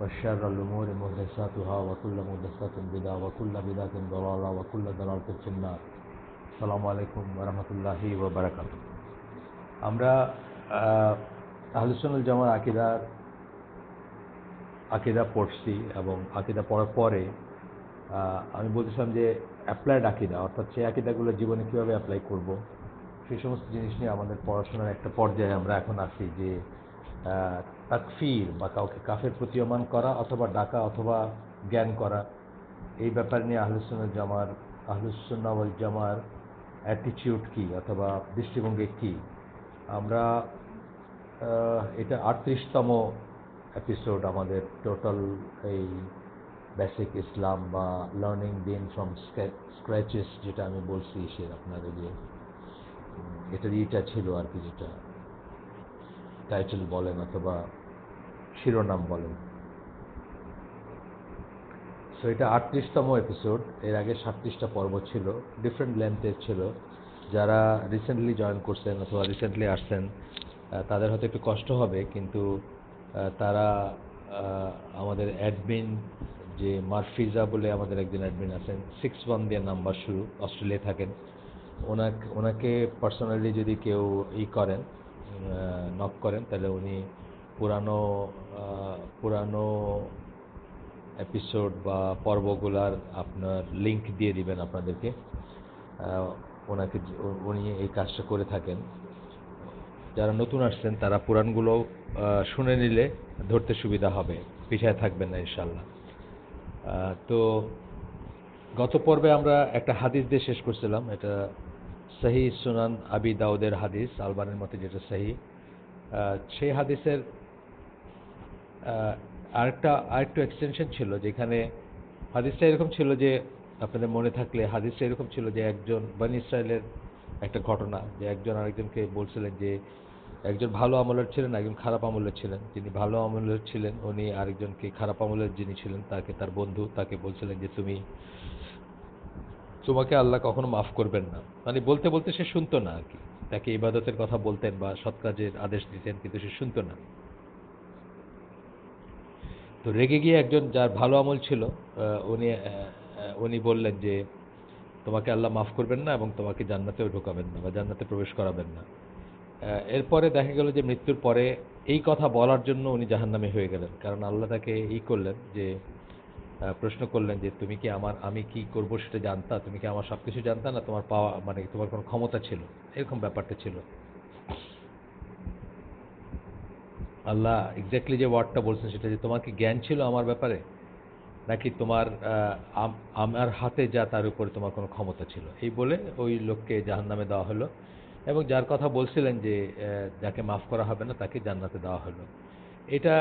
وشر الأمور محدثاتها وكل محدثات بدعة وكل بدعة ضلالة وكل ضلالة في النار السلام عليكم ورحمة الله وبركاته আমরা আহলুসুল জামার আকিদার আকিদা পড়ছি এবং আকিদা পড়ার পরে আহ, আমি বলতেছিলাম যে অ্যাপ্লাইড আকিদা অর্থাৎ সেই আকিদাগুলো জীবনে কীভাবে অ্যাপ্লাই করব সেই সমস্ত জিনিস নিয়ে আমাদের পড়াশোনার একটা পর্যায়ে আমরা এখন আছি যে আহ, তাকফির বা কাউকে কাফের প্রতীয়মান করা অথবা ডাকা অথবা জ্ঞান করা, এই ব্যাপার নিয়ে আহলুসুল জামার আহলুসুন্নাওয়াল জামার অ্যাটিটিউড কি অথবা দৃষ্টিভঙ্গি কি? আমরা এটা আটত্রিশতম এপিসোড আমাদের টোটাল এই বেসিক ইসলাম বা লার্নিং দিন ফ্রম স্ক্র্যাচেস যেটা আমি বলছি, সে আপনার এই যে এটার ইটা ছিল আর কি যেটা টাইটেল বলেন অথবা শিরোনাম বলেন। সো এটা আটত্রিশতম এপিসোড এর আগে সাতত্রিশটা পর্ব ছিল ডিফারেন্ট লেন্থের ছিল। যারা রিসেন্টলি জয়েন করছেন অথবা রিসেন্টলি আসছেন তাদের হয়তো একটু কষ্ট হবে, কিন্তু তারা আমাদের অ্যাডমিন যে মারফিজা বলে আমাদের একজন অ্যাডমিন আছেন সিক্স ওয়ান দিয়ে নাম্বার শুরু, অস্ট্রেলিয়ায় থাকেন। ওনাকে ওনাকে পার্সোনালি যদি কেউ ই করেন নক করেন, তাহলে উনি পুরানো পুরানো এপিসোড বা পর্বগুলার আপনার লিংক দিয়ে দিবেন আপনাদেরকে। ওনাকে উনি এই কাজটা করে থাকেন। যারা নতুন আসছেন, তারা পুরাণগুলো শুনে নিলে ধরতে সুবিধা হবে। পিছায় থাকবেন না ইনশাল্লাহ তো গত পর্বে আমরা একটা হাদিস দিয়ে শেষ করছিলাম। এটা সাহি সুনান আবি দাউদের হাদিস, আলবানের মতে যেটা সাহি। সেই হাদিসের আরেকটা, আরেকটু এক্সটেনশন ছিল যেখানে হাদিসটা এরকম ছিল যে আপনাদের মনে থাকলে হাদিসটা এরকম ছিল যে একজন বানি ইসরায়েলের একটা ঘটনা, যে একজন আরেকজনকে বলছিলেন যে একজন ভালো আমলের ছিলেন, একজন খারাপ আমলের ছিলেন। যিনি ভালো আমলের ছিলেন, উনি আরেকজনকে খারাপ আমলের যিনি ছিলেন, তাকে, তার বন্ধু তাকে বলছিলেন যে তুমি তোমাকে আল্লাহ কখনো মাফ করবেন না। মানে বলতে বলতে সে শুনতো না আর কি। তাকে ইবাদতের কথা বলতেন বা সৎ কাজের আদেশ দিতেন, কিন্তু সে শুনতো না। তো রেগে গিয়ে একজন যার ভালো আমল ছিল উনি উনি বললেন যে, তোমাকে আল্লাহ মাফ করবেন না এবং তোমাকে জান্নাতেও ঢোকাবেন না বা জান্নাতে প্রবেশ করাবেন না। এরপরে দেখা গেল যে মৃত্যুর পরে এই কথা বলার জন্য উনি জাহান্নামে হয়ে গেলেন। কারণ আল্লাহ তাকে ই করলেন যে প্রশ্ন করলেন যে তুমি কি আমার, আমি কি করব সেটা জানতা? তুমি কি আমার সব কিছু জানতা না তোমার পাওয়া মানে তোমার কোনো ক্ষমতা ছিল? এরকম ব্যাপারটা ছিল। আল্লাহ এক্স্যাক্টলি যে ওয়ার্ডটা বলছেন সেটা যে তোমার কি জ্ঞান ছিল আমার ব্যাপারে? নাকি তোমার আমার হাতে যা তার উপরে তোমার কোনো ক্ষমতা ছিল? এই বলে ওই লোককে জাহান্নামে দেওয়া হলো। এবং যার কথা বলছিলেন যে যাকে মাফ করা হবে না তাকে জান্নাতে দেওয়া হলো। এটা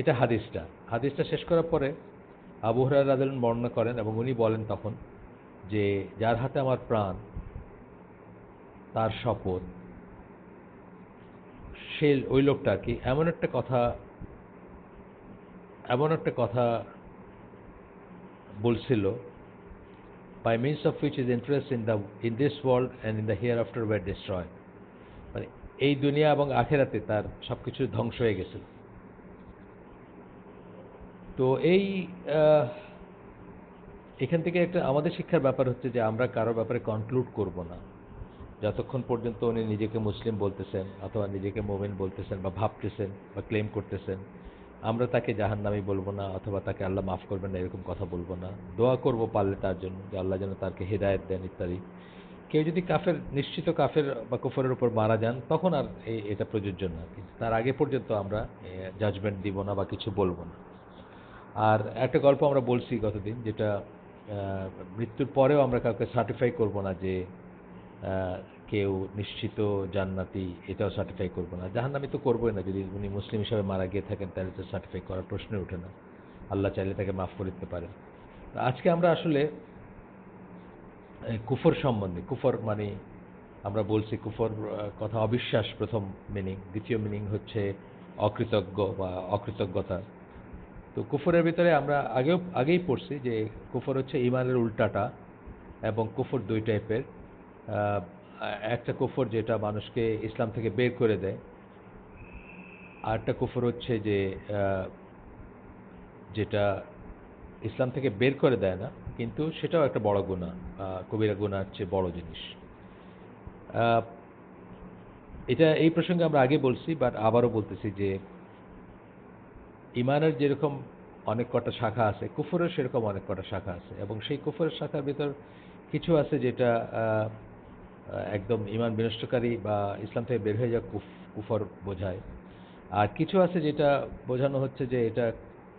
এটা হাদিসটা। হাদিসটা শেষ করার পরে আবু হুরায়রা রাদিয়াল্লাহু বর্ণনা করেন এবং উনি বলেন তখন যে, যার হাতে আমার প্রাণ, তার শপথ, সে ওই লোকটা কি এমন একটা কথা, এমন একটা কথা বলছিল, by means of which his interest in the, in this world and in the after were destroyed. মানে এই দুনিয়া এবং আখেরাতে তার সবকিছু ধ্বংস হয়ে গেছিল। তো এই এখান থেকে একটা আমাদের শিক্ষার ব্যাপার হচ্ছে যে আমরা কারও ব্যাপারে কনক্লুড করব না। যতক্ষণ পর্যন্ত উনি নিজেকে মুসলিম বলতেছেন অথবা নিজেকে মোমেন বলতেছেন বা ভাবতেছেন বা ক্লেম করতেছেন, আমরা তাকে জাহান্নামী বলব না অথবা তাকে আল্লাহ মাফ করবেন না এরকম কথা বলব না। দোয়া করব পারলে তার জন্য যে আল্লাহ যেন তাকে হেদায়েত দেন ইত্যাদি। কেউ যদি কাফের, নিশ্চিত কাফের বা কুফরের উপর মারা যান, তখন আর এটা প্রযোজ্য না। কিন্তু তার আগে পর্যন্ত আমরা জাজমেন্ট দিব না বা কিছু বলব না। আর একটা গল্প আমরা বলছি গতদিন, যেটা মৃত্যুর পরেও আমরা কাউকে সার্টিফাই করব না যে কেউ নিশ্চিত, জান্নাতি, এটাও সার্টিফাই করব না। জাহান্নামি তো করবোই না, যদি উনি মুসলিম হিসাবে মারা গিয়ে থাকেন, তাহলে তো সার্টিফাই করার প্রশ্নই ওঠে না। আল্লাহ চাইলে তাকে মাফ করে দিতে পারেন। আজকে আমরা আসলে কুফর সম্বন্ধে, কুফর মানে আমরা বলছি কুফর কথা অবিশ্বাস প্রথম মিনিং দ্বিতীয় মিনিং হচ্ছে অকৃতজ্ঞ বা অকৃতজ্ঞতা। তো কুফরের ভিতরে আমরা আগেও, আগেই পড়ছি যে কুফর হচ্ছে ইমানের উল্টাটা এবং কুফর দুই টাইপের। একটা কুফর যেটা মানুষকে ইসলাম থেকে বের করে দেয়। আর একটা কুফর হচ্ছে যে যেটা ইসলাম থেকে বের করে দেয় না, কিন্তু সেটাও একটা বড় গুণা কবিরা গুণার চেয়ে বড় জিনিস। এটা এই প্রসঙ্গে আমরা আগে বলছি বাট আবারও বলতেছি যে ইমানের যেরকম অনেক কটা শাখা আছে, কুফরের সেরকম অনেক কটা শাখা আছে এবং সেই কুফরের শাখার ভিতর কিছু আছে যেটা একদম ইমান বিনষ্টকারী বা ইসলাম থেকে বের হয়ে যাওয়া কুফ, কুফর বোঝায়। আর কিছু আছে যেটা বোঝানো হচ্ছে যে এটা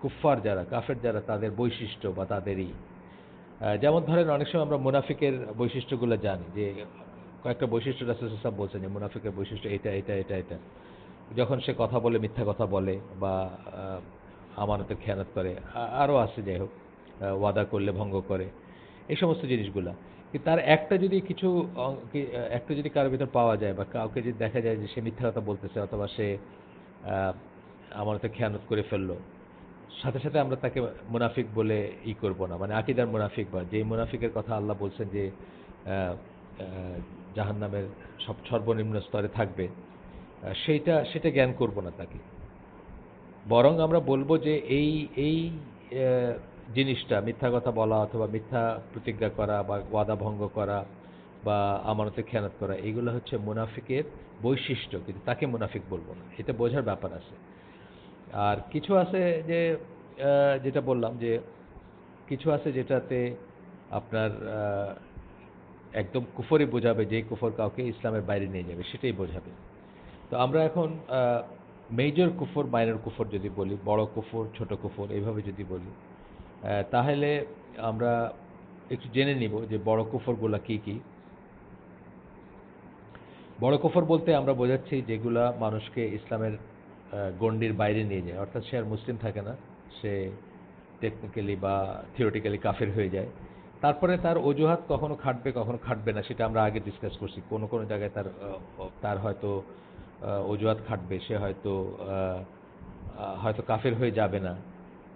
কুফফার যারা, কাফের যারা, তাদের বৈশিষ্ট্য বা তাদেরই। যেমন ধরেন অনেক সময় আমরা মুনাফিকের বৈশিষ্ট্যগুলো জানি যে কয়েকটা বৈশিষ্ট্য রাসুল সাহেব বলছেন যে মুনাফিকের বৈশিষ্ট্য এটা এটা এটা এটা। যখন সে কথা বলে, মিথ্যা কথা বলে বা আমানতের খেয়ানত করে আরও আছে যাই হোক ওয়াদা করলে, ভঙ্গ করে, এই সমস্ত জিনিসগুলা। তার একটা যদি কিছু একটা যদি কারোর ভিতর পাওয়া যায় বা কাউকে যদি দেখা যায় যে সে মিথ্যা কথা বলতেছে অথবা সে আমানতের খেয়ানত করে ফেলল, সাথে সাথে আমরা তাকে মুনাফিক বলে ই করব না। মানে আকিদার মুনাফিক বা যেই মুনাফিকের কথা আল্লাহ বলছেন যে জাহান নামের সব সর্বনিম্ন স্তরে থাকবে সেইটা, সেটা জ্ঞান করব না তাকে। বরং আমরা বলব যে এই এই জিনিসটা, মিথ্যা কথা বলা অথবা মিথ্যা প্রতিজ্ঞা করা বা ওয়াদা ভঙ্গ করা বা আমানতে খেয়ানত করা এইগুলো হচ্ছে মুনাফিকের বৈশিষ্ট্য, কিন্তু তাকে মুনাফিক বলব না। এটা বোঝার ব্যাপার আছে। আর কিছু আছে যে যেটা বললাম যে, কিছু আছে যেটাতে আপনার একদম কুফরই বোঝাবে যে কুফর কাউকে ইসলামের বাইরে নিয়ে যাবে, সেটাই বোঝাবে। তো আমরা এখন মেজর কুফর মাইনর কুফর যদি বলি, বড় কুফর, ছোট কুফর এইভাবে যদি বলি তাহলে আমরা একটু জেনে নিব যে বড় কুফরগুলা কি কি। বড় কুফর বলতে আমরা বোঝাচ্ছি যেগুলা মানুষকে ইসলামের গণ্ডির বাইরে নিয়ে যায়। অর্থাৎ সে আর মুসলিম থাকে না, সে টেকনিক্যালি বা থিওরিটিক্যালি কাফের হয়ে যায়। তারপরে তার অজুহাত কখনো খাটবে কখনো খাটবে না, সেটা আমরা আগে ডিসকাস করছি। কোনো কোনো জায়গায় তার তার হয়তো অজুহাত খাটবে। সে হয়তো হয়তো কাফের হয়ে যাবে না।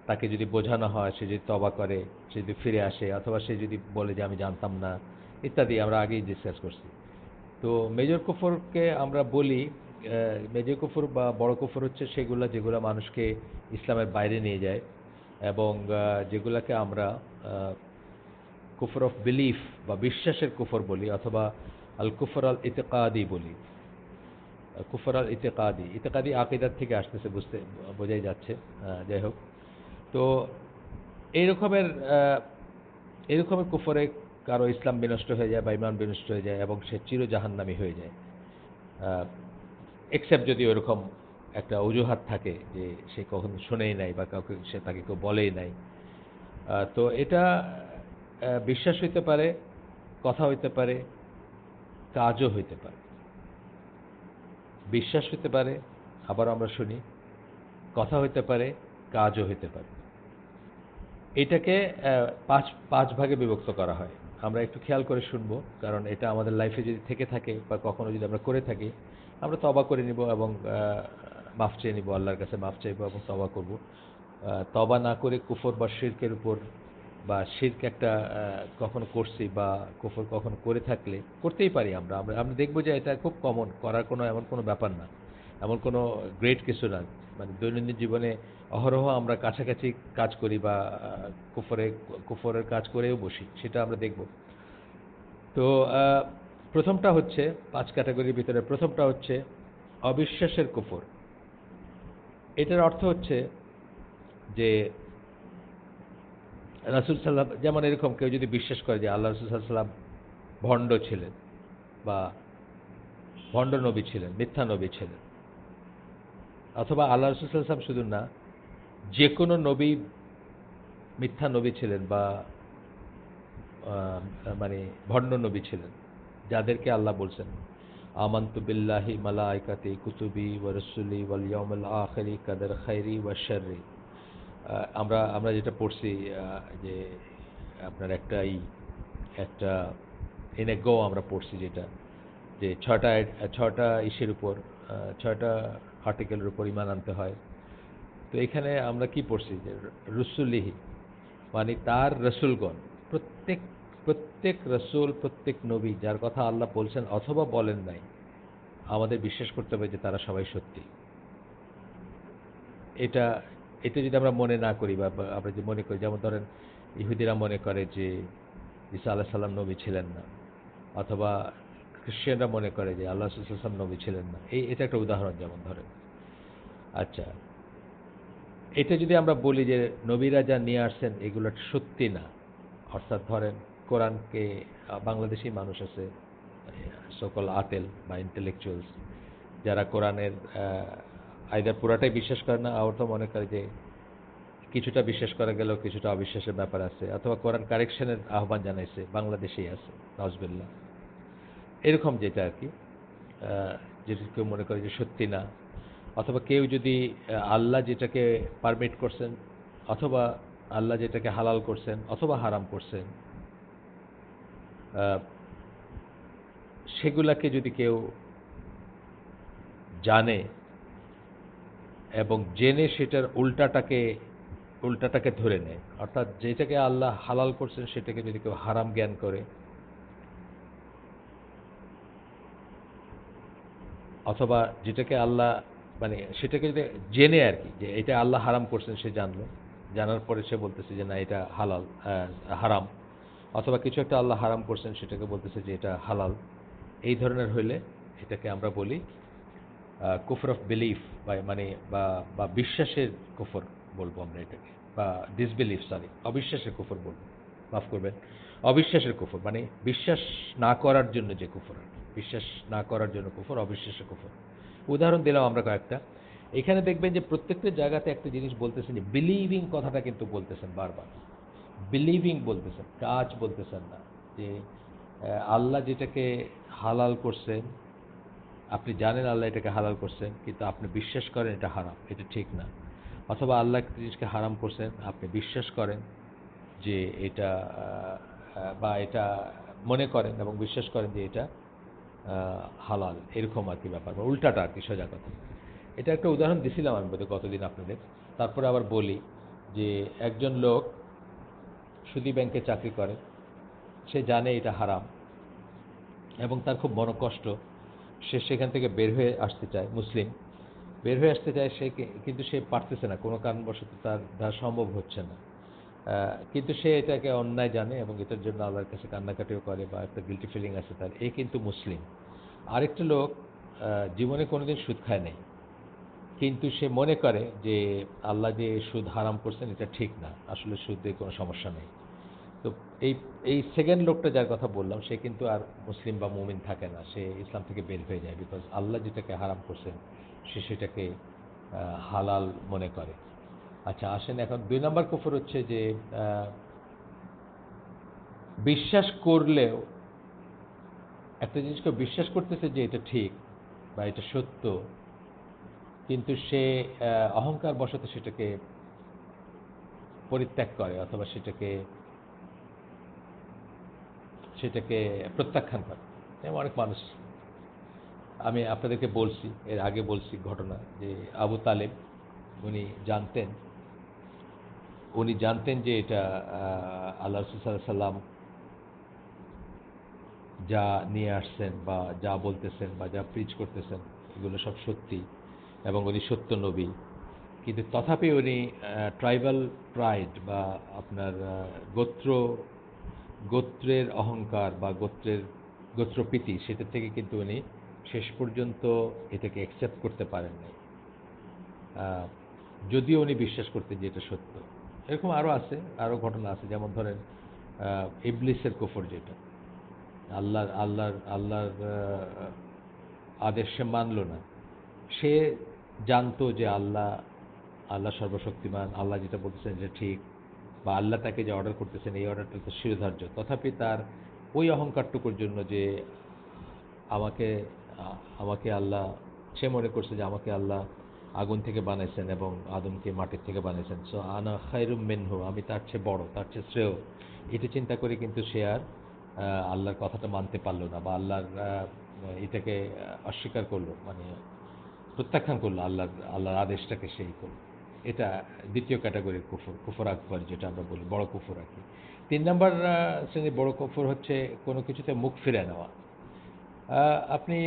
তাকে যদি বোঝানো হয়, সে যদি তবা করে, সে যদি ফিরে আসে, অথবা সে যদি বলে যে আমি জানতাম না, ইত্যাদি, আমরা আগেই ডিসকাস করছি। তো মেজর কুফরকে আমরা বলি মেজর কুফর বা বড় কুফর হচ্ছে সেগুলো যেগুলো মানুষকে ইসলামের বাইরে নিয়ে যায় এবং যেগুলোকে আমরা কুফর অফ বিলিফ বা বিশ্বাসের কুফর বলি অথবা আল কুফর আল ইতেকাদি বলি। কুফর আল ইতেকাদি ইতেকাদি আকিদার থেকে আসতেছে বুঝতে বোঝাই যাচ্ছে যাই হোক। তো এই রকমের আহ, এই রকমের কুফরে কারও ইসলাম বিনষ্ট হয়ে যায় বা ইমান বিনষ্ট হয়ে যায় এবং সে চির জাহান্নামী হয়ে যায়। এক্সেপ্ট যদি ওরকম একটা অজুহাত থাকে যে সে কখনো শোনেই নাই বা কাউকে সে তাকে কেউ বলেই নাই। তো এটা বিশ্বাস হইতে পারে কথা হইতে পারে কাজও হইতে পারে। বিশ্বাস হইতে পারে, আবার আমরা শুনি, কথা হইতে পারে, কাজও হইতে পারে। এটাকে পাঁচ পাঁচ ভাগে বিভক্ত করা হয়। আমরা একটু খেয়াল করে শুনব, কারণ এটা আমাদের লাইফে যদি থেকে থাকে বা কখনো যদি আমরা করে থাকি, আমরা তবা করে নিব এবং মাফ চেয়ে নিব, আল্লাহর কাছে মাফ চাইব এবং তবা করব। তবা না করে কুফর বা শির্কের উপর বা শির্ক একটা কখনো করছি বা কুফর কখনো করে থাকলে, করতেই পারি আমরা। আমরা আমরা দেখব যে এটা খুব কমন করার কোনো এমন কোনো ব্যাপার না। এমন কোনো গ্রেট কিছু না। মানে দৈনন্দিন জীবনে অহরহ আমরা কাছাকাছি কাজ করি বা কুফরে, কুফরের কাজ করেও বসি, সেটা আমরা দেখব। তো প্রথমটা হচ্ছে, পাঁচ ক্যাটাগরির ভিতরে প্রথমটা হচ্ছে অবিশ্বাসের কুফর। এটার অর্থ হচ্ছে যে রাসুল সাল্লাম যেমন এরকম কেউ যদি বিশ্বাস করে যে আল্লাহ রসুল সাল্লাম ভণ্ড ছিলেন বা ভণ্ড নবী ছিলেন, মিথ্যা নবী ছিলেন, অথবা আল্লাহ রসুল সাল্লাম শুধু না, যে কোনো নবী মিথ্যা নবী ছিলেন বা মানে ভণ্ড নবী ছিলেন, যাদেরকে আল্লাহ বলছেন, আমান্তু বিল্লাহি মালাইকাতি কুতুবি ওয়া রসুলি ওয়াল ইয়াউমিল আখিরি কাদার খাইরি ওয়া শাররি। আমরা আমরা যেটা পড়ছি যে আপনার একটা একটাই একটা এনে গো আমরা পড়ছি যেটা, যে ছটা ছটা ইসের উপর ছয়টা আর্টিকেলের উপর ইমান আনতে হয়। তো এখানে আমরা কি পড়ছি? যে রসুলিহি মানে তার রসুলগণ, প্রত্যেক প্রত্যেক রসুল, প্রত্যেক নবী, যার কথা আল্লাহ বলছেন অথবা বলেন নাই, আমাদের বিশ্বাস করতে হবে যে তারা সবাই সত্যি। এটা এটা যদি আমরা মনে না করি বা আমরা যদি মনে করি, যেমন ধরেন ইহুদিরা মনে করে যে ঈসা আল্লাহ সাল্লাম নবী ছিলেন না, অথবা খ্রিশ্চানরা মনে করে যে আল্লাহ সাল্লাম নবী ছিলেন না, এই, এটা একটা উদাহরণ যেমন ধরেন। আচ্ছা এটা যদি আমরা বলি যে নবীরা যা নিয়ে আসছেন এগুলো সত্যি না, অর্থাৎ ধরেন কোরআনকে বাংলাদেশি মানুষ আছে সকল আতেল বা ইন্টেলেকচুয়ালস যারা কোরআনের আইদার পুরাটাই বিশ্বাস করে না, আবার মনে করে যে কিছুটা বিশ্বাস করা গেলেও কিছুটা অবিশ্বাসের ব্যাপার আছে। অথবা কোরআন কারেকশনের আহ্বান জানাইছে, বাংলাদেশেই আছে নজবিল্লা এরকম যেটা আর কি। যেটা কেউ মনে করে যে সত্যি না, অথবা কেউ যদি আল্লাহ যেটাকে পারমিট করছেন, অথবা আল্লাহ যেটাকে হালাল করছেন, অথবা হারাম করছেন সেগুলাকে যদি কেউ জানে এবং জেনে সেটার উল্টাটাকে উল্টাটাকে ধরে নেয়। অর্থাৎ যেটাকে আল্লাহ হালাল করছেন সেটাকে যদি কেউ হারাম জ্ঞান করে, অথবা যেটাকে আল্লাহ মানে সেটাকে যদি জেনে আর কি, যে এটা আল্লাহ হারাম করছেন সে জানলো, জানার পরে সে বলতেছে যে না, এটা হালাল হারাম। অথবা কিছু একটা আল্লাহ হারাম করছেন সেটাকে বলতেছে যে এটা হালাল। এই ধরনের হইলে এটাকে আমরা বলি কুফর অফ বিলিফ বা মানে বা বিশ্বাসের কুফর বলব আমরা এটাকে। বা ডিসবিলিফ সরি অবিশ্বাসের কুফর বলব। মাফ করবেন। অবিশ্বাসের কুফর মানে বিশ্বাস না করার জন্য যে কুফর বিশ্বাস না করার জন্য কুফর অবিশ্বাসের কুফর উদাহরণ দিলাম আমরা কয়েকটা। এখানে দেখবেন যে প্রত্যেকটা জায়গাতে একটা জিনিস বলতেছেন যে বিলিভিং কথাটা কিন্তু বলতেছেন বারবার। বিলিভিং বলতেছেন, কাজ বলতেছেন না। যে আল্লাহ যেটাকে হালাল করছেন আপনি জানেন আল্লাহ এটাকে হালাল করছেন, কিন্তু আপনি বিশ্বাস করেন এটা হারাম, এটা ঠিক না। অথবা আল্লাহ জিনিসকে হারাম করছেন, আপনি বিশ্বাস করেন যে এটা বা এটা মনে করেন এবং বিশ্বাস করেন যে এটা হালাল, এরকম আর কি ব্যাপার, বা উল্টাটা আর কি সোজা কথা। এটা একটা উদাহরণ দিছিলাম আমি বোধহয় গতদিন আপনাদের, তারপরে আবার বলি যে একজন লোক সুদী ব্যাংকে চাকরি করে, সে জানে এটা হারাম এবং তার খুব মনোকষ্ট সে সেখান থেকে বের হয়ে আসতে চায়, মুসলিম। বের হয়ে আসতে চায় সে কিন্তু সে পারতেছে না, কোনো কারণবশত তার দ্বারা সম্ভব হচ্ছে না। কিন্তু সে এটাকে অন্যায় জানে এবং এটার জন্য আল্লাহর কাছে কান্নাকাটিও করে বা একটা গিলটি ফিলিং আছে তার। এ কিন্তু মুসলিম। আরেকটা লোক জীবনে কোনোদিন সুদ খায় নাই। কিন্তু সে মনে করে যে আল্লাহ যে সুদ হারাম করছেন, এটা ঠিক না। আসলে সুদে কোনো সমস্যা নেই। তো এই এই সেকেন্ড লোকটা যার কথা বললাম, সে কিন্তু আর মুসলিম বা মুমিন থাকে না। সে ইসলাম থেকে বের হয়ে যায় বিকজ আল্লাহ যেটাকে হারাম করছেন, সে সেটাকে হালাল মনে করে। আচ্ছা আসেন এখন দুই নম্বর কুফর হচ্ছে যে বিশ্বাস করলেও, একটা জিনিসকে বিশ্বাস করতেছে যে এটা ঠিক বা এটা সত্য, কিন্তু সে অহংকার বশত সেটাকে পরিত্যাগ করে অথবা সেটাকে সেটাকে প্রত্যাখ্যান করে। এমন অনেক মানুষ আমি আপনাদেরকে বলছি, এর আগে বলছি ঘটনা যে আবু তালেব, উনি জানতেন উনি জানতেন যে এটা আল্লাহ রসুল সাল্লাম যা নিয়ে আসছেন বা যা বলতেছেন বা যা প্রিচ করতেছেন, এগুলো সব সত্যি এবং উনি সত্য নবী। কিন্তু তথাপি উনি ট্রাইবাল প্রাইড বা আপনার গোত্র গোত্রের অহংকার বা গোত্রের গোত্রপ্রীতি সেটা থেকে কিন্তু উনি শেষ পর্যন্ত এটাকে অ্যাকসেপ্ট করতে পারেন নাই যদিও উনি বিশ্বাস করতেন যে এটা সত্য। এরকম আরও আছে আরও ঘটনা আছে, যেমন ধরেন ইবলিসের কুফর যেটা। আল্লাহর আল্লাহর আল্লাহর আদেশ সে মানল না। সে জানতো যে আল্লাহ আল্লাহ সর্বশক্তিমান, আল্লাহ যেটা বলতেছেন যে ঠিক বা আল্লাহ তাকে যে অর্ডার করতেছেন, এই অর্ডারটা তো শিরোধার্য। তথাপি তার ওই অহংকারটুকুর জন্য যে আমাকে আমাকে আল্লাহ, সে মনে করছে যে আমাকে আল্লাহ আগুন থেকে বানাইছেন এবং আদমকে মাটির থেকে বানাইছেন সো আনা খাইরুম মেনহু, আমি তার চেয়ে বড়, তার চেয়ে শ্রেয়। এটা চিন্তা করে কিন্তু সে আর আল্লাহর কথাটা মানতে পারল না বা আল্লাহর এটাকে অস্বীকার করল মানে প্রত্যাখ্যান করল আল্লাহর আল্লাহর আদেশটাকে সেই করল। এটা দ্বিতীয় ক্যাটাগরির কুফর কুফর আকবর যেটা আমরা বলি, বড় কুফর আর কি। তিন নম্বর শ্রেণির বড় কুফর হচ্ছে কোনো কিছুতে মুখ ফিরে নেওয়া। আপনি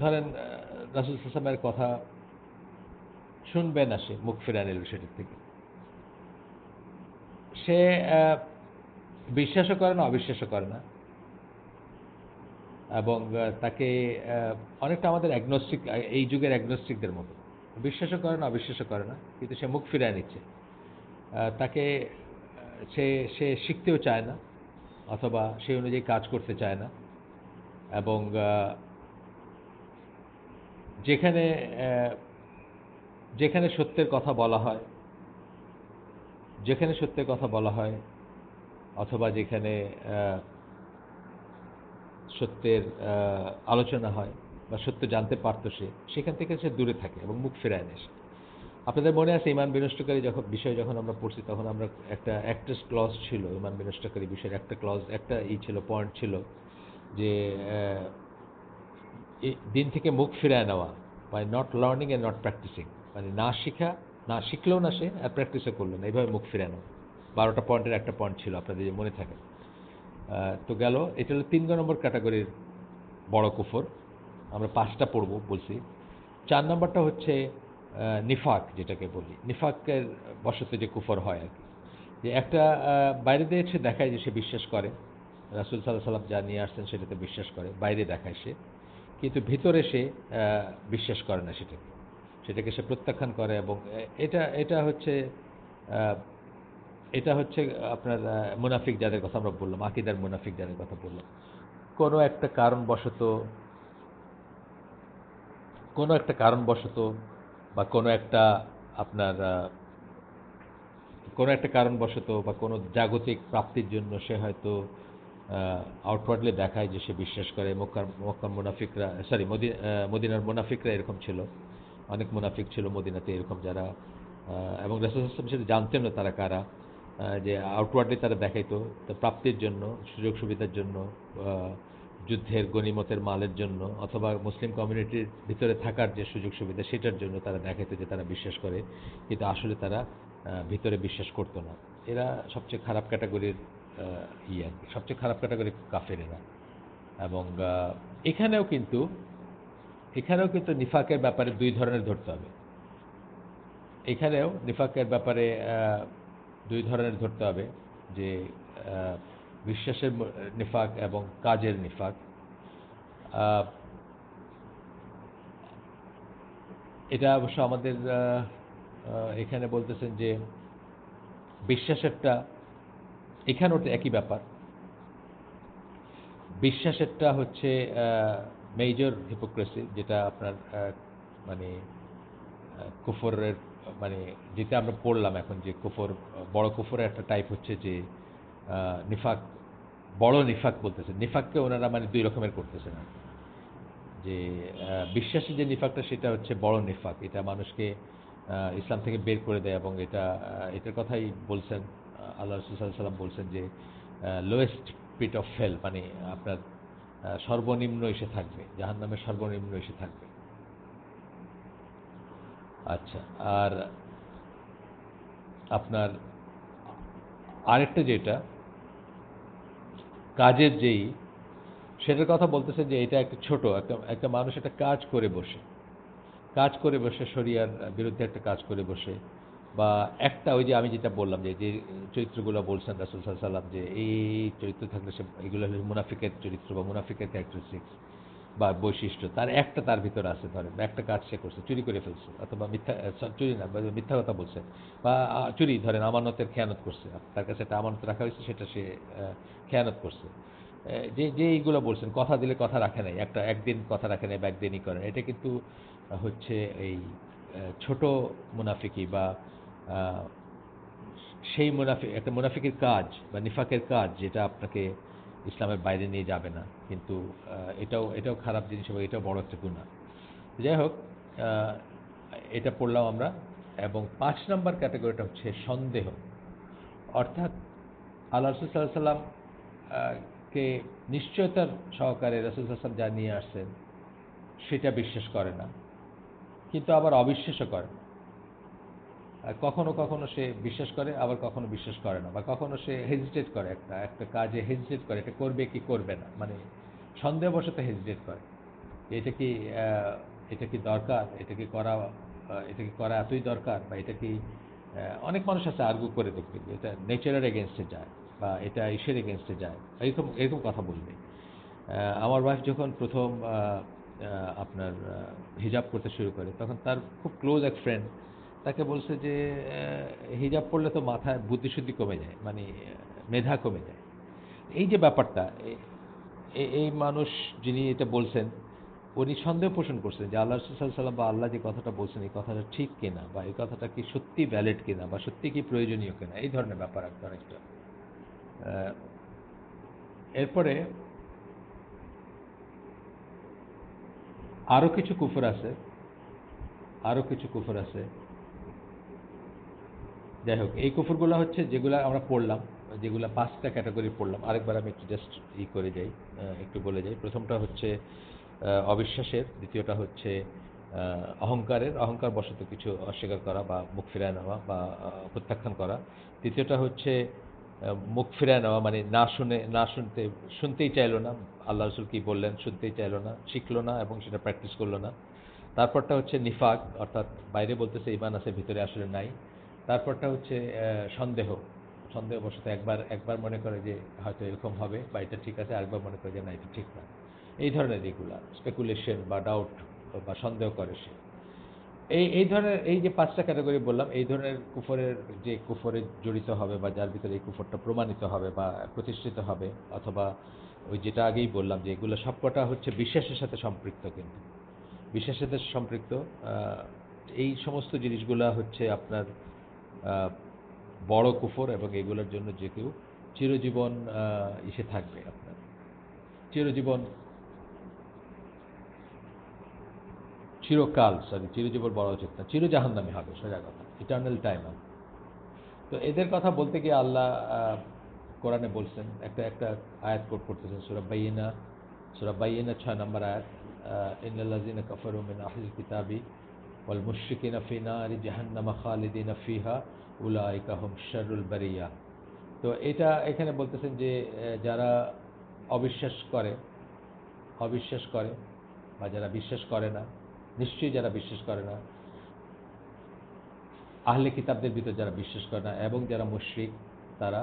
ধরেন রাসুল সাসামের কথা শুনবেন না সে মুখ ফিরে নিল সেটার থেকে। সে বিশ্বাসও করে না, অবিশ্বাসও করে না। এবং তাকে অনেকটা আমাদের অ্যাগনস্টিক এই যুগের অ্যাগনস্টিকদের মতো। বিশ্বাসও করে না, অবিশ্বাসও করে না। কিন্তু সে মুখ ফিরায় নিচ্ছে। তাকে, সে সে শিখতেও চায় না, অথবা সে অনুযায়ী কাজ করতে চায় না। এবং যেখানে যেখানে সত্যের কথা বলা হয়, যেখানে সত্যের কথা বলা হয়, অথবা যেখানে সত্যের আলোচনা হয় বা সত্য জানতে পারতো সে, সেখান থেকে সে দূরে থাকে এবং মুখ ফেরায় নেয় আপনাদের মনে আছে ইমান বিনষ্টকারী যখন, বিষয় যখন আমরা পড়ছি, তখন আমরা একটা অ্যাক্টার্স ক্লজ ছিল, ইমান বিনষ্টকারী বিষয়ের একটা ক্লজ একটা ই ছিল পয়েন্ট ছিল যে দিন থেকে মুখ ফিরায় নেওয়া by not learning and not practising মানে না শিখা, না শিখলেও না সে আর প্র্যাকটিসও করল না এইভাবে মুখ ফিরায় নেওয়া। বারোটা পয়েন্টের একটা পয়েন্ট ছিল, আপনাদের যে মনে থাকে। তো গেল, এটা হলো তিন নম্বর ক্যাটাগরির বড় কুফর। আমরা পাঁচটা পড়ব বলছি। চার নম্বরটা হচ্ছে নিফাক যেটাকে বলি। নিফাকের বশত যে কুফর হয় আর কি। যে একটা বাইরে সে দেখায় যে সে বিশ্বাস করে। রাসুল সাল্লাহ সাল্লাম যা নিয়ে আসছেন সেটাতে বিশ্বাস করে, বাইরে দেখায় সে। কিন্তু ভিতরে সে বিশ্বাস করে না সেটাকে। সেটাকে সে প্রত্যাখ্যান করে এবং এটা এটা হচ্ছে এটা হচ্ছে আপনার মুনাফিক যাদের কথা আমরা বললাম, আকিদার মুনাফিক যাদের কথা বললাম। কোনো একটা কারণবশত কোনো একটা কারণবশত বা কোনো একটা আপনার কোনো একটা কারণবশত বা কোনো জাগতিক প্রাপ্তির জন্য সে হয়তো আউটওয়ার্ডলি দেখায় যে সে বিশ্বাস করে। মক্কার মক্কার মুনাফিকরা সরি মদিনার মুনাফিকরা এরকম ছিল। অনেক মুনাফিক ছিল মদিনাতে এরকম যারা এবং রাসুল হাসলাম সেটা জানতেন না তারা কারা যে আউটওয়ার্ডলি তারা দেখাইতো। প্রাপ্তির জন্য সুযোগ সুবিধার জন্য যুদ্ধের গণিমতের মালের জন্য অথবা মুসলিম কমিউনিটির ভিতরে থাকার যে সুযোগ সুবিধা, সেটার জন্য তারা দেখাইতো যে তারা বিশ্বাস করে, কিন্তু আসলে তারা ভিতরে বিশ্বাস করতো না। এরা সবচেয়ে খারাপ ক্যাটাগরির ইয়ে আর সবচেয়ে খারাপ ক্যাটাগরির কাফের এরা। এবং এখানেও কিন্তু এখানেও কিন্তু নিফাকের ব্যাপারে দুই ধরনের ধরতে হবে। এখানেও নিফাকের ব্যাপারে দুই ধরনের ধরতে হবে যে বিশ্বাসের নিফাক এবং কাজের নিফাক। এটা অবশ্য আমাদের এখানে বলতেছেন যে বিশ্বাসেরটা এখানেও একই ব্যাপার। বিশ্বাসেরটা হচ্ছে মেজর হিপোক্রেসি যেটা আপনার মানে কুফরের মানে যেটা আমরা পড়লাম এখন যে কুফর, বড় কুফরের একটা টাইপ হচ্ছে যে নিফাক বড় নিফাক বলতেছে। নিফাককে ওনারা মানে দুই রকমের করতেছে না। যে বিশ্বাসী যে নিফাকটা, সেটা হচ্ছে বড় নিফাক। এটা মানুষকে ইসলাম থেকে বের করে দেয় এবং এটা এটার কথাই বলছেন আল্লাহ রসুল সাল্লাম বলছেন যে লোয়েস্ট পিট অফ ফেল মানে আপনার সর্বনিম্ন এসে থাকবে। জাহান নামের সর্বনিম্ন এসে থাকবে। আচ্ছা আর আপনার আরেকটা যেটা কাজের যেই, সেটার কথা বলতেছে যে এটা একটা ছোট, একটা একটা মানুষ একটা কাজ করে বসে। কাজ করে বসে, শরিয়ার বিরুদ্ধে একটা কাজ করে বসে। বা একটা ওই যে আমি যেটা বললাম যে যে চরিত্রগুলো বলছেন রাসুল সাল্লাম যে, এই চরিত্র থাকলে সে, এগুলো হলো মুনাফিকের চরিত্র বা মুনাফিকের ক্যারেক্টারিস্টিক্স বা বৈশিষ্ট্য, তার একটা তার ভিতরে আছে, ধরেন, একটা কাজ সে করছে, চুরি করে ফেলছে, অথবা মিথ্যা চুরি না মিথ্যা কথা বলছে, বা চুরি, ধরেন, আমানতের খেয়ানত করছে, তার কাছে একটা আমানত রাখা হয়েছে, সেটা সে খেয়ানত করছে। যে যে এইগুলো বলছেন, কথা দিলে কথা রাখে নাই, একটা, একদিন কথা রাখে নাই বা একদিনই করেন এটা কিন্তু হচ্ছে এই ছোট মুনাফিকি বা সেই মুনাফি, একটা মুনাফিকের কাজ বা নিফাকের কাজ, যেটা আপনাকে ইসলামের বাইরে নিয়ে যাবে না। কিন্তু এটাও এটাও খারাপ জিনিস এবং এটাও বড় একটা গুণা যাই হোক এটা পড়লাম আমরা এবং পাঁচ নম্বর ক্যাটাগরিটা হচ্ছে সন্দেহ। অর্থাৎ আল্লাহ রসুল সাল্লাহ সাল্লাম কে নিশ্চয়তার সহকারে রসুল সাল্লাম যা নিয়ে আসছেন, সেটা বিশ্বাস করে না। কিন্তু আবার অবিশ্বাসও করে না। কখনো কখনো সে বিশ্বাস করে, আবার কখনো বিশ্বাস করে না, বা কখনো সে হেজিটেট করে একটা একটা কাজে হেজিটেট করে, এটা করবে কি করবে না মানে সন্দেহবশত হেজিটেট করে। এটা কি এটা কি দরকার? এটা কি করা এটা কি করা এতই দরকার? বা এটা কি অনেক মানুষ আছে আর্গু করে দেখবে এটা নেচারের এগেনস্টে যায়, বা এটা ঈশ্বর এগেনস্টে যায়, এরকম এরকম কথা বলবে। আমার ওয়াইফ যখন প্রথম আপনার হিজাব করতে শুরু করে, তখন তার খুব ক্লোজ এক ফ্রেন্ড তাকে বলছে যে হিজাব পড়লে তো মাথায় বুদ্ধিশুদ্ধি কমে যায় মানে মেধা কমে যায়। এই যে ব্যাপারটা এই মানুষ যিনি এটা বলছেন, উনি সন্দেহ পোষণ করছেন যে আল্লাহ সাল্লাম বা আল্লাহ যে কথাটা বলছেন, এই কথাটা ঠিক কিনা বা এই কথাটা কি সত্যি ভ্যালিড কিনা বা সত্যি কি প্রয়োজনীয় কিনা, এই ধরনের ব্যাপার কি অনেকটা। এরপরে আরও কিছু কুফর আছে আরও কিছু কুফর আছে। যাই হোক, এই কুফরগুলো হচ্ছে যেগুলো আমরা পড়লাম, যেগুলো পাঁচটা ক্যাটাগরি পড়লাম। আরেকবার আমি একটু জাস্ট ই করে যাই একটু বলে যাই। প্রথমটা হচ্ছে অবিশ্বাসের, দ্বিতীয়টা হচ্ছে অহংকারের অহংকার বশত কিছু অস্বীকার করা বা মুখ ফিরায় নেওয়া বা প্রত্যাখ্যান করা। তৃতীয়টা হচ্ছে মুখ ফিরায় নেওয়া মানে না শুনে, না শুনতে, শুনতেই চাইলো না। আল্লাহ রসুল কি বললেন? শুনতেই চাইলো না, শিখলো না এবং সেটা প্র্যাকটিস করল না। তারপরটা হচ্ছে নিফাক, অর্থাৎ বাইরে বলতেছে ইমান আছে, ভিতরে আসলে নাই। তারপরটা হচ্ছে আহ, সন্দেহ। সন্দেহবশত একবার একবার মনে করে যে হয়তো এরকম হবে বা এটা ঠিক আছে আরেকবার মনে করে যে না এটা ঠিক না। এই ধরনের যেগুলা স্পেকুলেশন বা ডাউট বা সন্দেহ করে সে। এই এই ধরনের এই যে পাঁচটা ক্যাটাগরি বললাম এই ধরনের কুফরের যে কুফরে জড়িত হবে বা যার ভিতরে এই কুফরটা প্রমাণিত হবে বা প্রতিষ্ঠিত হবে অথবা ওই যেটা আগেই বললাম যে এগুলো সবকটা হচ্ছে বিশ্বাসের সাথে সম্পৃক্ত কিন্তু। বিশ্বাসের সাথে সম্পৃক্ত এই সমস্ত জিনিসগুলা হচ্ছে আপনার বড় কুফর এবং এগুলোর জন্য যে কেউ চিরজীবন ইসে থাকবে আপনার। চিরজীবন, চিরকাল সরি চিরজীবন বলা উচিত না, চিরজাহান্নামে হবে, সোজা কথা ইটার্নাল টাইম তো এদের কথা বলতে গিয়ে আল্লাহ কোরআনে বলছেন, একটা একটা আয়াত কোট করতেছেন সুরাব বাইনা সুরাব বাইনা ছয় নম্বর আয়াত ইন্নাল্লাযিনা কাফারু মিন আহলিল কিতাবি মুশরিকিনা ফি নারি জাহান্নামা খালিদিনা ফিহা, উলাইকা হুম শাররুল বারিয়া। তো এটা এখানে বলতেছেন যে যারা অবিশ্বাস করে অবিশ্বাস করে বা যারা বিশ্বাস করে না, নিশ্চয়ই যারা বিশ্বাস করে না, আহলে কিতাবদের ভিতর যারা বিশ্বাস করে না এবং যারা মুশ্রিক, তারা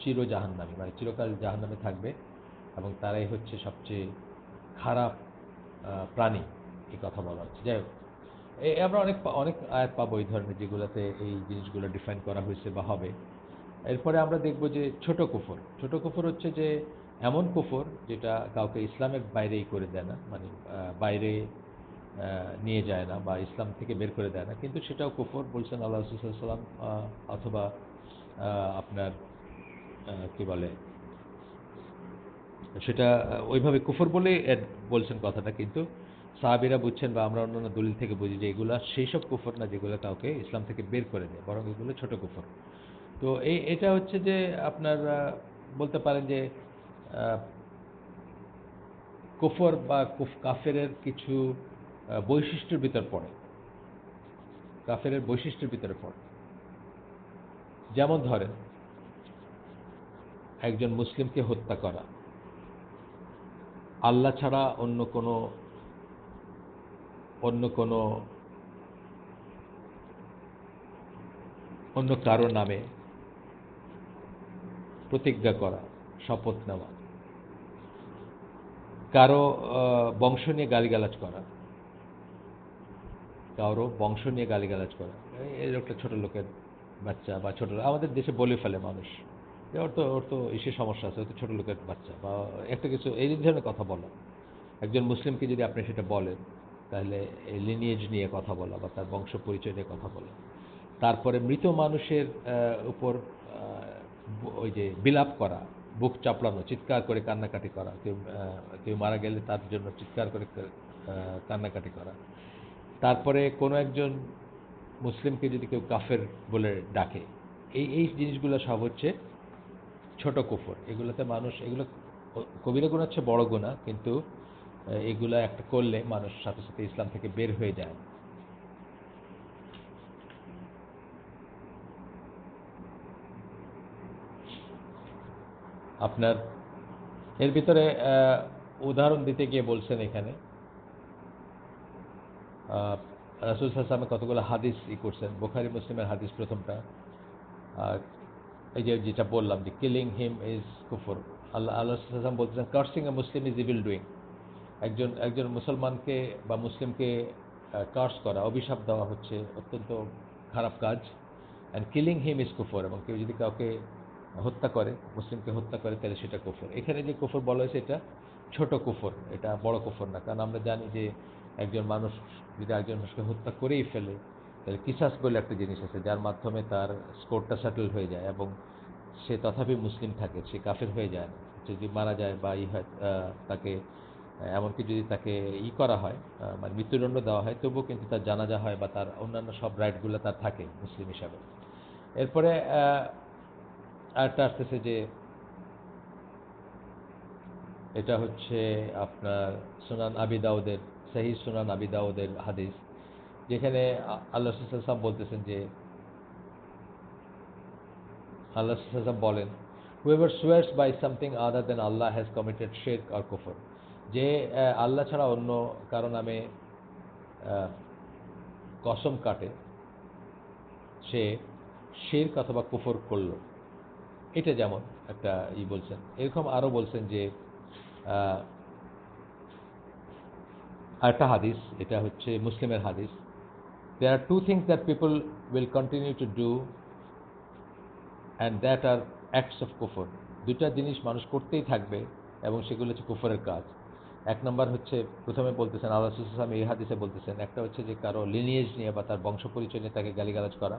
চির জাহান্নামী মানে চিরকাল জাহান্নামে থাকবে এবং তারাই হচ্ছে সবচেয়ে খারাপ প্রাণী, এই কথা বলা হচ্ছে। যাই হোক আমরা অনেক অনেক আয়াত পাবো এই ধরনের যেগুলোতে এই জিনিসগুলো ডিফাইন করা হয়েছে বা হবে। এরপরে আমরা দেখব যে ছোট কুফর। ছোট কুফর হচ্ছে যে এমন কুফর যেটা কাউকে ইসলামের বাইরেই করে দেয় না মানে বাইরে নিয়ে যায় না বা ইসলাম থেকে বের করে দেয় না। কিন্তু সেটাও কুফর বলছেন আল্লাহ সাল্লাম অথবা আপনার কি বলে, সেটা ওইভাবে কুফর বলে বলছেন কথাটা, কিন্তু সাহাবিরা বুঝছেন বা আমরা অন্যান্য দলিল থেকে বুঝি যে এগুলা সেই সব কুফর না যেগুলো কাউকে ইসলাম থেকে বের করে দেয়, বরং এগুলো ছোট কুফর। তো এই, এটা হচ্ছে যে আপনার বলতে পারেন যে কুফর বা কুফ, কাফেরের কিছু বৈশিষ্ট্যের ভিতর পড়ে। কাফেরের বৈশিষ্ট্যের ভিতরে পড়ে। যেমন ধরেন, একজন মুসলিমকে হত্যা করা। আল্লাহ ছাড়া অন্য কোনো অন্য কোনো, অন্য কারও নামে প্রতিজ্ঞা করা, শপথ নেওয়া। কারও বংশ নিয়ে গালিগালাজ করা। কারও বংশ নিয়ে গালিগালাজ করা। এই- একটা ছোট লোকের বাচ্চা বা ছোট আমাদের দেশে বলে ফেলে মানুষ। ওর তো ওর তো ইসে সমস্যা আছে তো ছোট লোকের বাচ্চা বা একটা কিছু, এই ধরনের কথা বলা। একজন মুসলিমকে যদি আপনি সেটা বলেন তাহলে লিনিয়েজ নিয়ে কথা বলা বা তার বংশ পরিচয় নিয়ে কথা বলা। তারপরে মৃত মানুষের উপর ওই যে বিলাপ করা, বুক চাপড়ানো, চিৎকার করে কান্নাকাটি করা, কেউ কেউ মারা গেলে তার জন্য চিৎকার করে কান্নাকাটি করা। তারপরে কোনো একজন মুসলিমকে যদি কেউ কাফের বলে ডাকে, এই এই জিনিসগুলো সব হচ্ছে ছোট কুফর। এগুলোতে মানুষ, এগুলো, কবিরা গুণা হচ্ছে বড় গুণা, কিন্তু এগুলা একটা করলে মানুষ সাথে সাথে ইসলাম থেকে বের হয়ে যায়। আপনার, এর ভিতরে উদাহরণ দিতে গিয়ে বলছেন এখানে রাসুল সাল্লামে কতগুলো হাদিস ই করছেন। বোখারি, মুসলিমের হাদিস প্রথমটা। আর এই যে, যেটা বললাম যে কিলিং হিম ইজ কুফর আল্লাহ আল্লাহ সাল্লাম বলতেছেন cursing a Muslim is evil doing একজন একজন মুসলমানকে বা মুসলিমকে কার্স করা, অভিশাপ দেওয়া হচ্ছে, অত্যন্ত খারাপ কাজ। অ্যান্ড কিলিং হিম ইজ কুফর এবং কেউ যদি কাউকে হত্যা করে, মুসলিমকে হত্যা করে, তাহলে সেটা কুফর এখানে যে কুফর বলা হয়েছে, এটা ছোট কুফর এটা বড় কুফর না। কারণ আমরা জানি যে একজন মানুষ যদি একজন মানুষকে হত্যা করেই ফেলে, তাহলে কিসাস বলে একটা জিনিস আছে, যার মাধ্যমে তার স্কোরটা সেটেল হয়ে যায় এবং সে তথাপি মুসলিম থাকে, সে কাফের হয়ে যায় যদি মারা যায় বা ই হয় তাকে এমনকি যদি তাকে ই করা হয় মানে মৃত্যুদণ্ড দেওয়া হয়, তবুও কিন্তু তার জানাজা হয় বা তার অন্যান্য সব রাইটগুলো তার থাকে মুসলিম হিসাবে। এরপরে আরেকটা আসতেছে যে এটা হচ্ছে আপনার সুনান আবি দাউদের সাহি সুনান আবি দাউদের হাদিস, যেখানে আল্লাহ সাল্লাম বলতেছেন যে, আল্লাহ সাল্লাম বলেন whoever swears by something other than Allah has committed Sheikh আর কুফর যে আল্লাহ ছাড়া অন্য কারও নামে কসম কাটে, সে শেরক অথবা কুফর করল। এটা যেমন একটা ই বলছেন। এরকম আরও বলছেন যে একটা হাদিস, এটা হচ্ছে মুসলিমের হাদিস। There are two things that people will continue to do and that are acts of কুফর দুটা জিনিস মানুষ করতেই থাকবে এবং সেগুলো হচ্ছে কুফরের কাজ। এক নম্বর হচ্ছে প্রথমে বলতেছেন, আল্লাহ সুসাম এই হাদিসে বলতেছেন, একটা হচ্ছে যে কারও লিনিয়েজ নিয়ে বা তার বংশ পরিচয় নিয়ে তাকে গালিগালাজ করা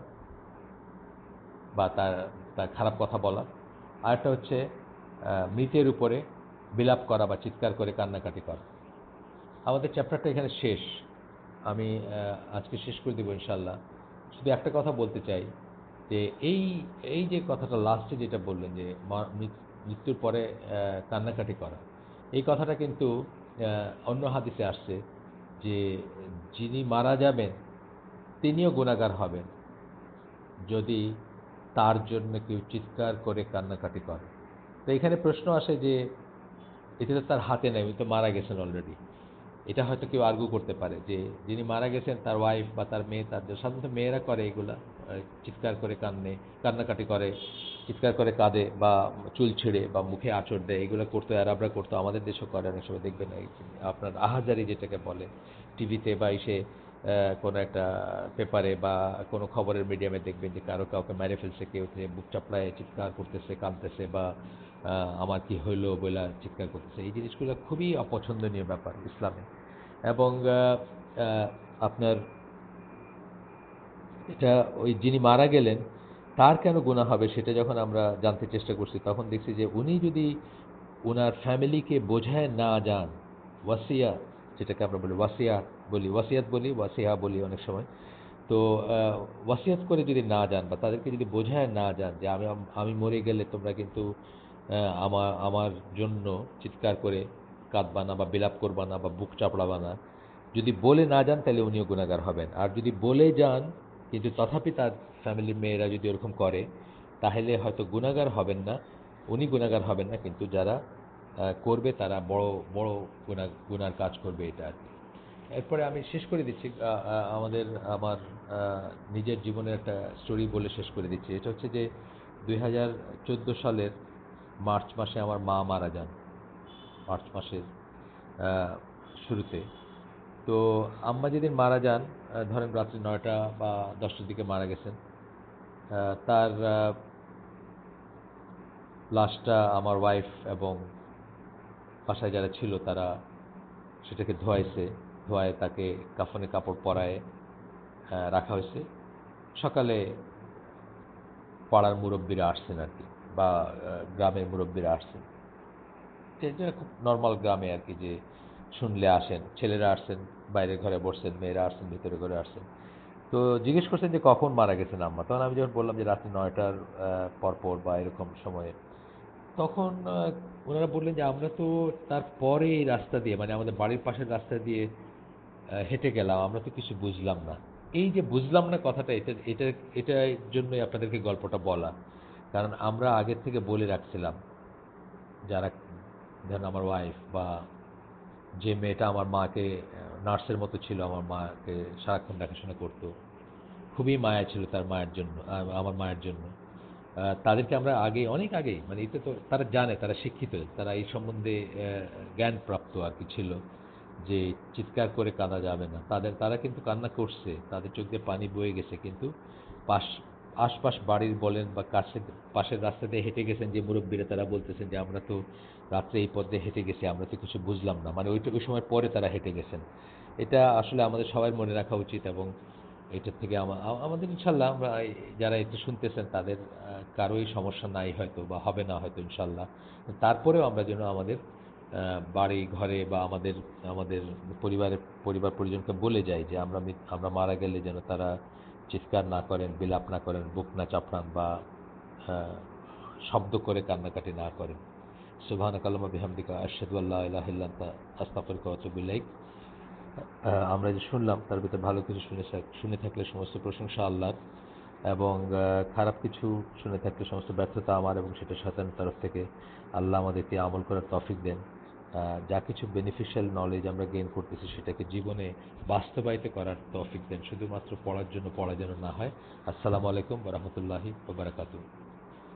বা তার তার খারাপ কথা বলা। আরেকটা হচ্ছে মৃতের উপরে বিলাপ করা বা চিৎকার করে কান্নাকাটি করা। আমাদের চ্যাপ্টারটা এখানে শেষ। আমি আজকে শেষ করে দেবো ইনশাল্লাহ শুধু একটা কথা বলতে চাই, যে এই এই যে কথাটা লাস্টে যেটা বললেন যে মৃত্যুর পরে কান্নাকাটি করা। এই কথাটা কিন্তু অন্য হাদিসে আসছে যে যিনি মারা যাবেন, তিনিও গুণাগার হবেন। যদি তার জন্য কেউ চিৎকার করে, কান্নাকাটি করে। তো এখানে প্রশ্ন আসে যে, এটা তো তার হাতে নেই তো মারা গেছেন অলরেডি এটা হয়তো কেউ আর্গু করতে পারে যে, যিনি মারা গেছেন, তার ওয়াইফ বা তার মেয়ে, তার সাধারণত মেয়েরা করে এগুলা চিৎকার করে, কান্নে, কান্নাকাটি করে। চিৎকার করে কাঁদে বা চুল ছেড়ে বা মুখে আঁচড় দেয়, এগুলো করতো, আরবরা করতো, আমাদের দেশও করে, অনেক সময় দেখবেন আপনার আহাজারি যেটাকে বলে, টিভিতে বা এসে কোনো একটা পেপারে বা কোনো খবরের মিডিয়ামে দেখবেন যে কারও কাউকে মেরে ফেলছে, কেউ বুক চাপড়ায় চিৎকার করতেছে, কাঁদতেছে বা আমার কি হইল বলে চিৎকার করতেছে। এই জিনিসগুলো খুবই অপছন্দনীয় ব্যাপার ইসলামে। এবং আপনার এটা ওই যিনি মারা গেলেন তার কেন গুণা হবে সেটা যখন আমরা জানতে চেষ্টা করছি, তখন দেখছি যে উনি যদি ওনার ফ্যামিলিকে বোঝায় না যান, ওয়াসিয়া, যেটাকে আমরা বলি ওয়াসিয়া বলি, ওয়াসিয়াত বলি ওয়াসিয়া বলি অনেক সময়, তো ওয়াসিয়াত করে যদি না যান বা তাদেরকে যদি বোঝায় না যান যে আমি আমি মরে গেলে তোমরা কিন্তু আমার আমার জন্য চিৎকার করে কাঁদবা না বা বিলাপ করবা না বা বুক চাপড়াবা না, যদি বলে না যান তাহলে উনিও গুণাগার হবেন। আর যদি বলে যান, কিন্তু তথাপি তার ফ্যামিলির মেয়েরা যদি ওরকম করে, তাহলে হয়তো গুণাগার হবেন না। উনি গুণাগার হবেন না, কিন্তু যারা করবে তারা বড় বড় গুণা গুনার কাজ করবে এটা আর এরপরে আমি শেষ করে দিচ্ছি আমাদের, আমার নিজের জীবনের একটা স্টোরি বলে শেষ করে দিচ্ছি। এটা হচ্ছে যে দুই হাজার চোদ্দ সালের মার্চ মাসে আমার মা মারা যান, মার্চ মাসের শুরুতে। তো আম্মা যেদিন মারা যান ধরেন রাত্রি নয়টা বা দশটার দিকে মারা গেছেন তার লাশটা আমার ওয়াইফ এবং বাসায় যারা ছিল তারা সেটাকে ধোয়াইছে, ধোয়ায় তাকে কাফনে কাপড় পরায় রাখা হয়েছে। সকালে পাড়ার মুরব্বীরা আসছেন আর কি, বা গ্রামের মুরব্বীরা আসছেন। খুব নর্মাল গ্রামে আর কি যে শুনলে আসেন, ছেলেরা আসছেন, বাইরের ঘরে বসছেন, মেয়েরা আসছেন, ভিতরে ঘরে আসছেন। তো জিজ্ঞেস করছেন যে কখন মারা গেছেন আম্মা? তখন আমি যখন বললাম যে রাত্রি নয়টার পরপর বা এরকম সময়ে, তখন ওনারা বললেন যে আমরা তো তারপরে এই রাস্তা দিয়ে মানে আমাদের বাড়ির পাশের রাস্তা দিয়ে হেঁটে গেলাম, আমরা তো কিছু বুঝলাম না। এই যে বুঝলাম না কথাটা, এটা এটা এটার জন্যই আপনাদেরকে গল্পটা বলা। কারণ আমরা আগের থেকে বলে রাখছিলাম, যারা, ধরেন আমার ওয়াইফ বা যে মেয়েটা আমার মাকে নার্সের মতো ছিল, আমার মাকে সারাক্ষণ দেখাশোনা করতো। খুবই মায়া ছিল তার মায়ের জন্য আমার মায়ের জন্য। তাদেরকে আমরা আগে অনেক আগেই মানে এটা তো তারা জানে, তারা শিক্ষিত, তারা এই সম্বন্ধে জ্ঞান প্রাপ্ত আর কি ছিল যে চিৎকার করে কাঁদা যাবে না। তাদের, তারা কিন্তু কান্না করছে, তাদের চোখ দিয়ে পানি বয়ে গেছে, কিন্তু পাশ আশপাশ বাড়ির বলেন বা কাছে, পাশের রাস্তা দিয়ে হেঁটে গেছেন যে মুরব্বীরা, তারা বলতেছেন যে আমরা তো রাত্রে এই পথ দিয়ে হেঁটে গেছি, আমরা তো কিছু বুঝলাম না। মানে ওইটুকু সময় পরে তারা হেঁটে গেছেন। এটা আসলে আমাদের সবাই মনে রাখা উচিত এবং এটার থেকে আমাদের ইনশাল্লাহ আমরা যারা এটা শুনতেছেন, তাদের কারোই সমস্যা নাই হয়তো বা হবে না হয়তো ইনশাল্লাহ। তারপরেও আমরা যেন আমাদের বাড়ি ঘরে বা আমাদের আমাদের পরিবারের, পরিবার পরিজনকে বলে যাই যে আমরা আমরা মারা গেলে যেন তারা চিৎকার না করেন বিলাপ না করেন বুক না চাপড়ান বা শব্দ করে কান্নাকাটি না করেন। সুবহানাক আল্লাহুম্মা বিহামদিকা আশহাদু আল্লা ইলাহা ইল্লা আনতা আস্তাগফিরুকা ওয়া আতুবু ইলাইক। আহ, আমরা যে শুনলাম তার ভিতরে ভালো কিছু শুনে শুনে থাকলে সমস্ত প্রশংসা আল্লাহর এবং খারাপ কিছু শুনে থাকলে সমস্ত ব্যর্থতা আমার এবং সেটা শয়তানের তরফ থেকে আল্লাহ আমাদেরকে আমল করার তৌফিক দেন। যা কিছু বেনিফিশিয়াল নলেজ আমরা গেইন করতেছি সেটাকে জীবনে বাস্তবায়িত করার তৌফিক দেন, শুধুমাত্র পড়ার জন্য পড়া যেন না হয়। আসসালামু আলাইকুম ওয়া ওবরাকাতু